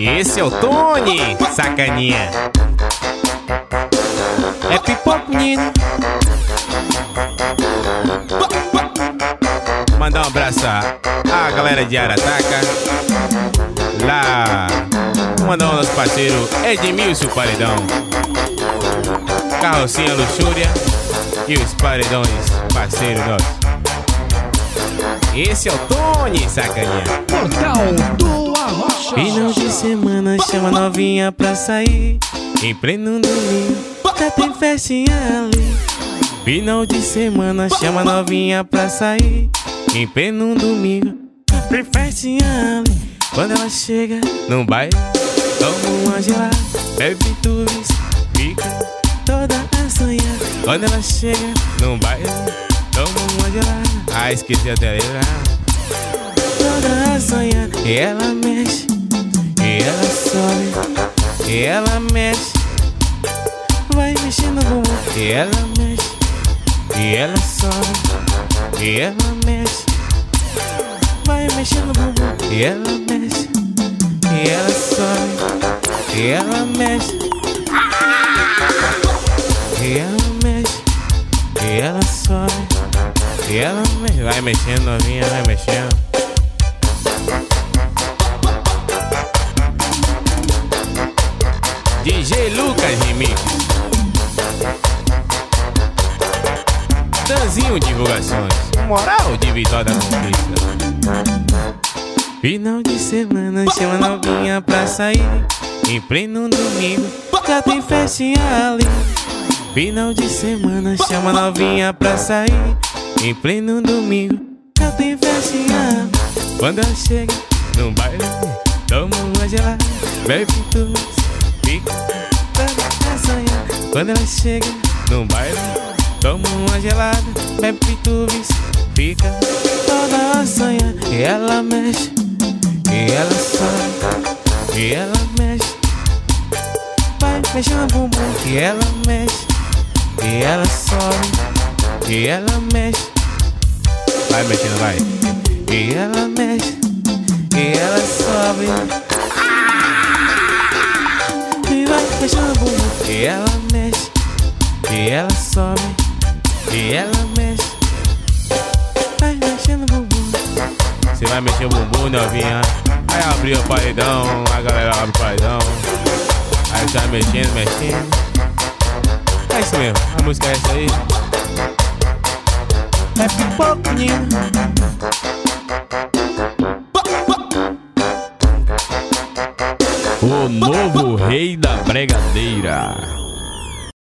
Esse é o Tony, sacaninha. É pipoco, menino. Mandar um abraço à galera de Arataca. Lá. Mandar um nosso parceiro Edmilson Paredão. Carrocinha Luxúria. E os paredões, parceiro nosso. Esse é o Tony, sacaninha. Portal do Arrocha. Final de semana chama novinha pra sair. Em pleno domingo, já tem festinha ali. Final de semana chama novinha pra sair. Em pleno domingo, já tem festinha ali. Quando ela chega no baile, toma uma gelada, bebe tudo, fica toda assanhada. Quando ela chega no baile, toma uma gelada. Ah, esqueci até letra. Toda. E ela mexe, e ela sobe, e ela mexe. Vai mexendo bumbum. E ela mexe, e ela sobe, e ela mexe. Vai mexendo bumbum. E ela mexe, e ela sobe, e ela mexe. E ela mexe, e ela sobe, e ela mexe. Vai mexendo, novinha, vai mexendo. DJ Lucas Remix. Danzinho Divulgações. Moral de Vitória Conquista. Final de semana chama novinha pra sair. Em pleno domingo já tem festinha ali. Final de semana chama novinha pra sair. Em pleno domingo já tem festinha. Quando ela chega no baile, toma uma gelada, bebe tudo, fica toda assanhada. Quando ela chega no baile, toma uma gelada, bebe tudo, fica toda assanhada. E ela mexe, e ela sobe, e ela mexe, vai mexendo no bumbum. E ela mexe, e ela sobe, e ela mexe, vai mexendo, vai. E ela mexe, e ela sobe. E vai mexendo no bumbum. E ela mexe, e ela sobe, e ela mexe. Vai mexendo no bumbum. Você vai mexer o bumbum, novinha. Aí abriu o paredão, a galera abre o paredão. Aí tá mexendo, mexendo. É isso mesmo, a música é essa aí. É pipoco. O novo rei da bregadeira.